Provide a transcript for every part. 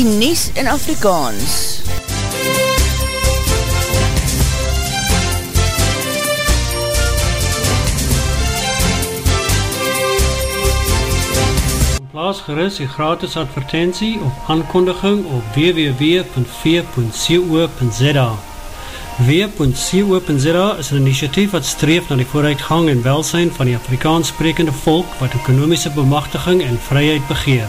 die Nies in Afrikaans. Plaas gerust die gratis advertentie of aankondiging op www.v.co.za W.co.za is een initiatief wat streef na die vooruitgang en welsijn van die Afrikaans sprekende volk wat ekonomische bemachtiging en vryheid begeer,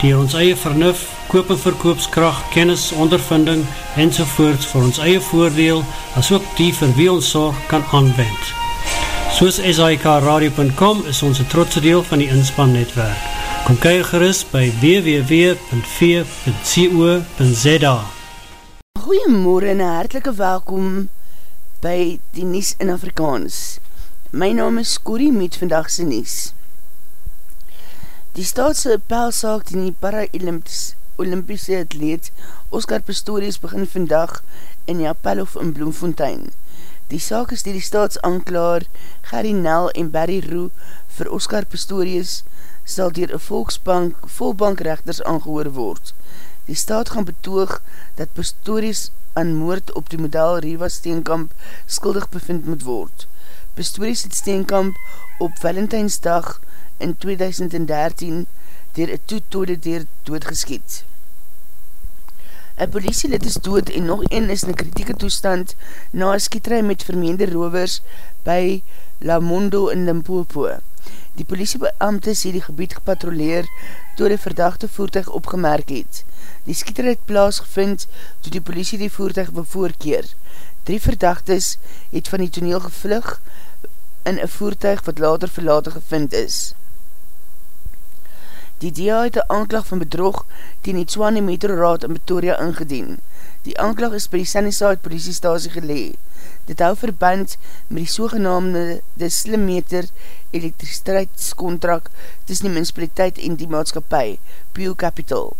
die ons eie vernuf, koop en verkoopskracht, kennis, ondervinding en sovoorts vir ons eie voordeel as ook die vir wie ons zorg kan aanwend. Soos SIKRadio.com is ons een trotse deel van die inspannetwerk. Kom kyk gerust by www.v.co.za Goeiemorgen en hartelike welkom by die Nies in Afrikaans. My naam is Corrie met vandagse Nies. Die staatse pijlsaak die die para-olympiese atleet Oscar Pistorius begin vandag in die Appelhof in Bloemfontein. Die saak is die die staatsanklaar Gary Nel en Barry Roe vir Oscar Pistorius sal dier een volksbank volbankrechters aangehoor word. Die staat gaan betoog dat Pistorius aan moord op die model Riva Steenkamp skuldig bevind moet word. Pistorius het Steenkamp op Valentijnsdag in 2013 dier een toetode dier doodgeskiet. Een politielid is dood en nog een is in een kritieke toestand na een skietrui met vermeende rovers by La Mondo in Limpopo. Die politiebeamte sê die gebied gepatroleer door die verdachte voertuig opgemerk het. Die skietrui het plaasgevind toe die politie die voertuig bevoorkeer. Drie verdachtes het van die toneel gevlug in een voertuig wat later verlaten gevind is. Die DA het een aanklag van bedrog die die Tswane Metro Raad in Pretoria ingedien. Die aanklag is by die Sunnyside politiestasie gelee. Dit hou verband met die sogenaamde de slimmeter elektriciteitskontrakt tussen die municipaliteit en die maatskapie, Pio Capital.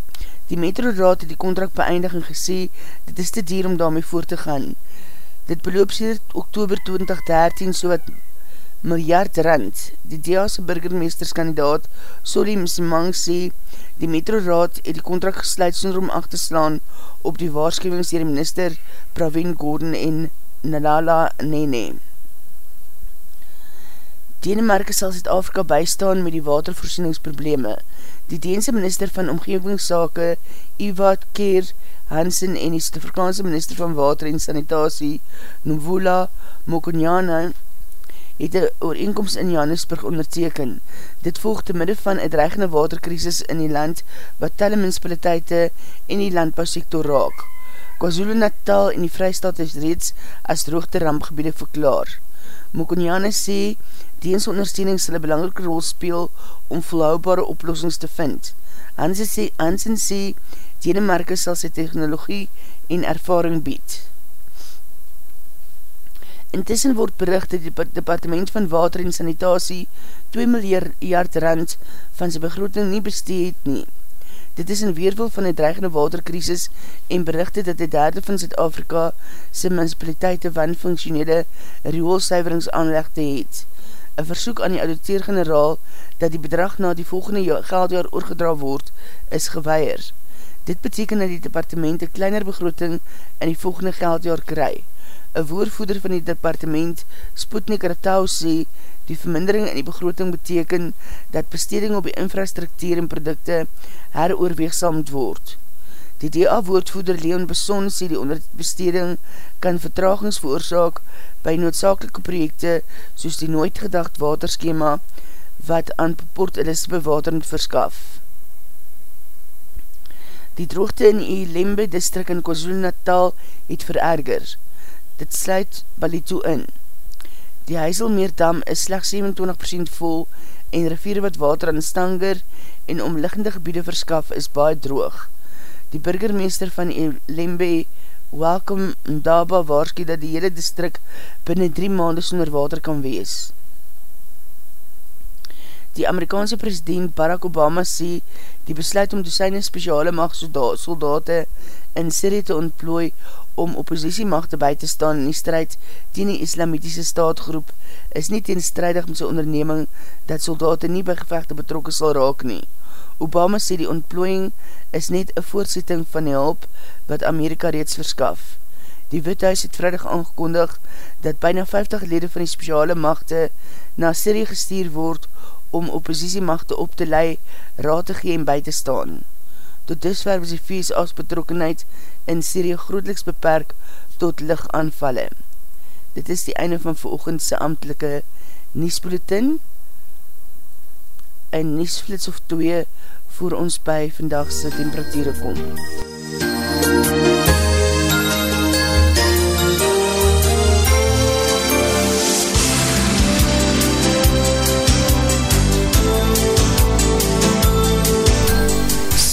Die Metro Raad het die contract beëindig en gesê, dit is te dier om daarmee voort te gaan. Dit beloop sê oktober 2013 so wat miljard rand. Die DA'se burgermeesterskandidaat Solly Msimang sê die Metro Raad het die contract gesluit sonder om acht te slaan op die waarschuwings dier minister Praveen Gordon en Nalala Nene. Denemarke sal Zuid-Afrika bystaan met die watervoorzieningsprobleme. Die Deense minister van Omgevingssake, Ivat Keer Hansen en die Suid-Afrikaanse minister van Water en Sanitasie, Novula Mokonjana, het een ooreenkomst in Johannesburg onderteken. Dit volg te midde van een dreigende waterkrisis in die land wat telle municipaliteite en die landbouwsektor raak. KwaZulu Natal en die Vrystaat is reeds as droogte rampgebiede verklaar. Mokoniane sê, dienst ondersteuning sal een belangrike rol speel om volhoubare oplossings te vind. Hansen sê, Hansen sê Denemarke sal sy technologie en ervaring bied. Intussen word bericht dat die Departement van Water en Sanitasie 2 miljard rand van sy begroting nie besteed nie. Dit is in weerwil van die dreigende waterkrisis en berichte dat die derde van Zuid-Afrika sy municipaliteite van functionele rioolsuiveringsaanlegde het. Een versoek aan die auditeer-generaal dat die bedrag na die volgende geldjaar oorgedra word, is geweier. Dit beteken dat die departement een kleiner begroting in die volgende geldjaar kry. Een woordvoeder van die departement, Sputnik Ratau, sê die vermindering in die begroting beteken dat besteding op die infrastruktuur en producte heroorweegsam moet word. Die DA-woordvoeder Leon Besson sê die onderbesteding kan vertragings veroorzaak by noodzakelike projekte soos die nooit gedacht waterskema wat aan Port Elizabeth water moet verskaf. Die droogte in die Lembe distrik in KwaZulu Natal het vererger. Dit sluit Balito in. Die Heiselmeerdam is slechts 27% vol en rivier wat water aan Stanger en omliggende gebiede verskaf is baie droog. Die burgermeester van Lembe, Welkom Ndaba waarskie dat die hele distrik binnen drie maanden sonder water kan wees. Die Amerikaanse president Barack Obama sê die besluit om dosyne speciale machtsoldate in Syrië te ontplooi om oppositiemachte by te staan in die strijd teen die islamitiese staatgroep is nie teenstrijdig met sy onderneming dat soldate nie by gevechte betrokken sal raak nie. Obama sê die ontplooiing is net een voortsetting van die hulp wat Amerika reeds verskaf. Die Withuis het vrijdag aangekondig dat byna 50 lede van die speciale machte na Syrië gestuur word om oppositiemachte op te lei, raad te gee en by te staan. Tot dusver was die VSA's betrokkenheid in Syrië grootliks beperk tot lichaanvalle. Dit is die einde van veroogendse amtelike Niesbulletin. Een Niesflits of 2 voor ons by vandagse temperatuur kom.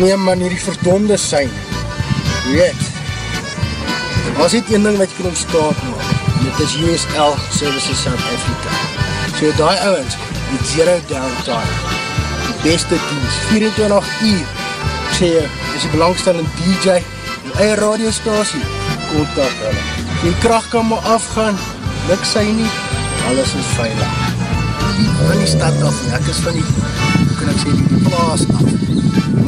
Nee man, hier die verdonde sein. Weet, as dit een ding wat jy kan ontstaat maak, dit is USL Services South Africa. So die ouwens, met zero downtime, die beste dienst, 24 uur, ek sê jy, is die belangstellende DJ, die eie radiostasie, kontak hulle die kracht kan maar afgaan, luk sy nie, alles is veilig. Van die stad af, ek is van die, hoe kan ek sê, die plaas af.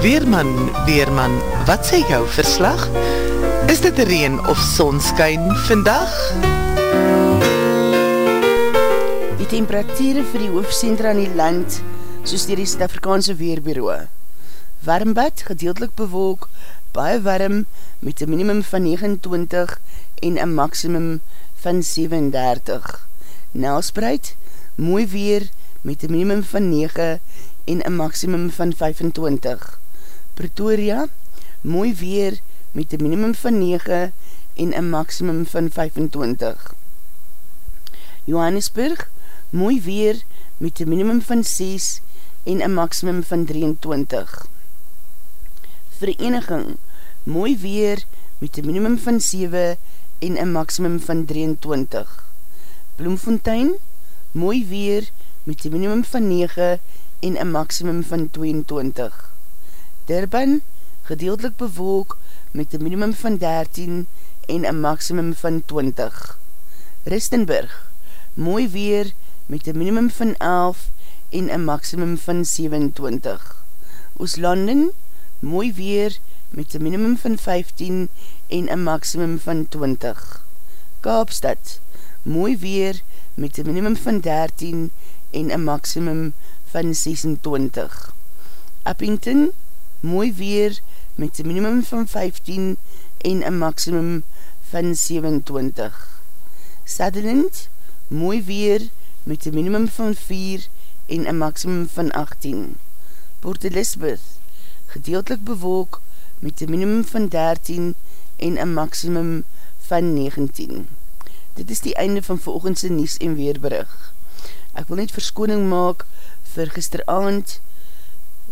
Weerman, Weerman, wat sê jou verslag? Is dit reen of sonskyn vandag? Die temperatuur vir die hoofdcentra in die land, soos die Rest-Afrikaanse Weerbureau. Warmbad, gedeeltelik bewolk, baie warm, met een minimum van 29 en een maximum van 37. Nelspreid, mooi weer, met een minimum van 9 en een maximum van 25. Pretoria, mooi weer met een minimum van 9 en een maximum van 25. Johannesburg, mooi weer met een minimum van 6 en een maximum van 23. Vereniging, mooi weer met een minimum van 7 en een maximum van 23. Bloemfontein, mooi weer met een minimum van 9 en een maximum van 22. Durban, gedeeltelik bewolk met een minimum van 13 en een maximum van 20. Ristenburg, mooi weer met een minimum van 11 en een maximum van 27. Ooslanden, mooi weer met een minimum van 15 en een maximum van 20. Kaapstad, mooi weer met een minimum van 13 en een maximum van 26. Uppington, mooi weer met een minimum van 15 en een maximum van 27. Sutherland, mooi weer met een minimum van 4 en een maximum van 18. Port Elizabeth, gedeeltelik bewolk met een minimum van 13 en een maximum van 19. Dit is die einde van volgendse Nies en Weerberig. Ek wil net verskoning maak vir gisteravond.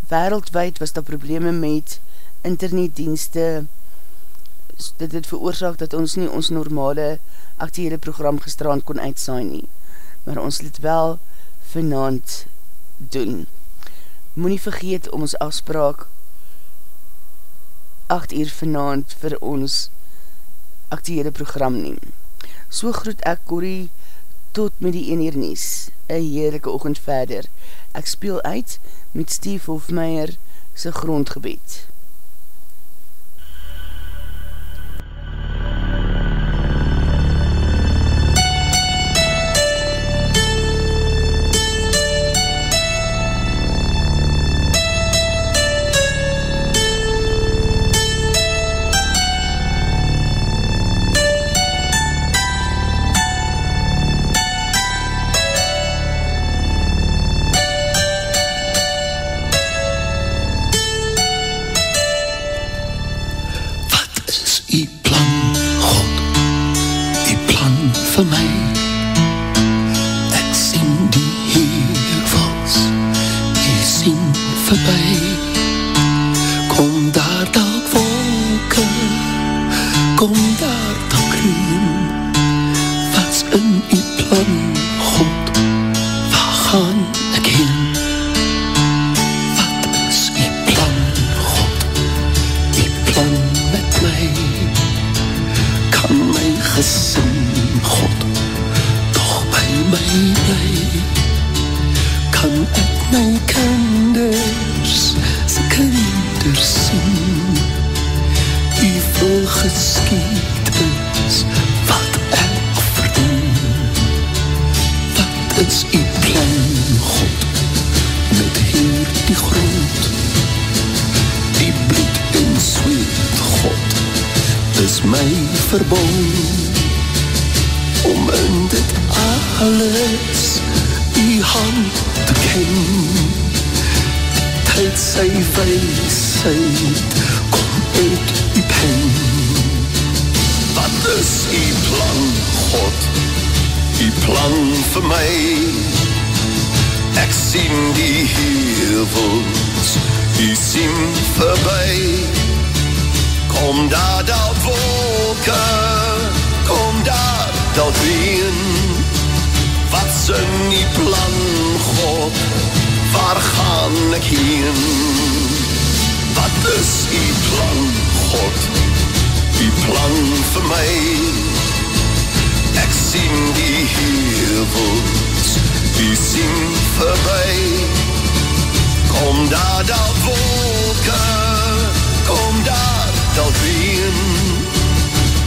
Wereldwijd was daar probleme met internetdienste. Dit het veroorzaak dat ons nie ons normale actiehede program gisteraan kon uitsaai nie. Maar ons het wel vanavond doen. Moe nie vergeet om ons afspraak 8 uur vanavond vir ons actiehede program neem. So groet ek Corrie tot met die 1 uur nies. Een heerlijke oogend verder. Ek speel uit met Steve Hofmeyer sy grondgebied. en u plan. verbond om in dit alles u hand te ken. Tyd sy wysheid kom uit u pen. Wat is u plan God? U plan vir my. Ek sien die hevels u sien verby. Kom daar daar voor wolke kom daar tot wien. Wat sin die plan, God, waar gaan ek heen? Wat is die plan, God, die plan vir my? Ek sien die hevels, die sien verby. Kom daar daar wolke, kom daar daar wien.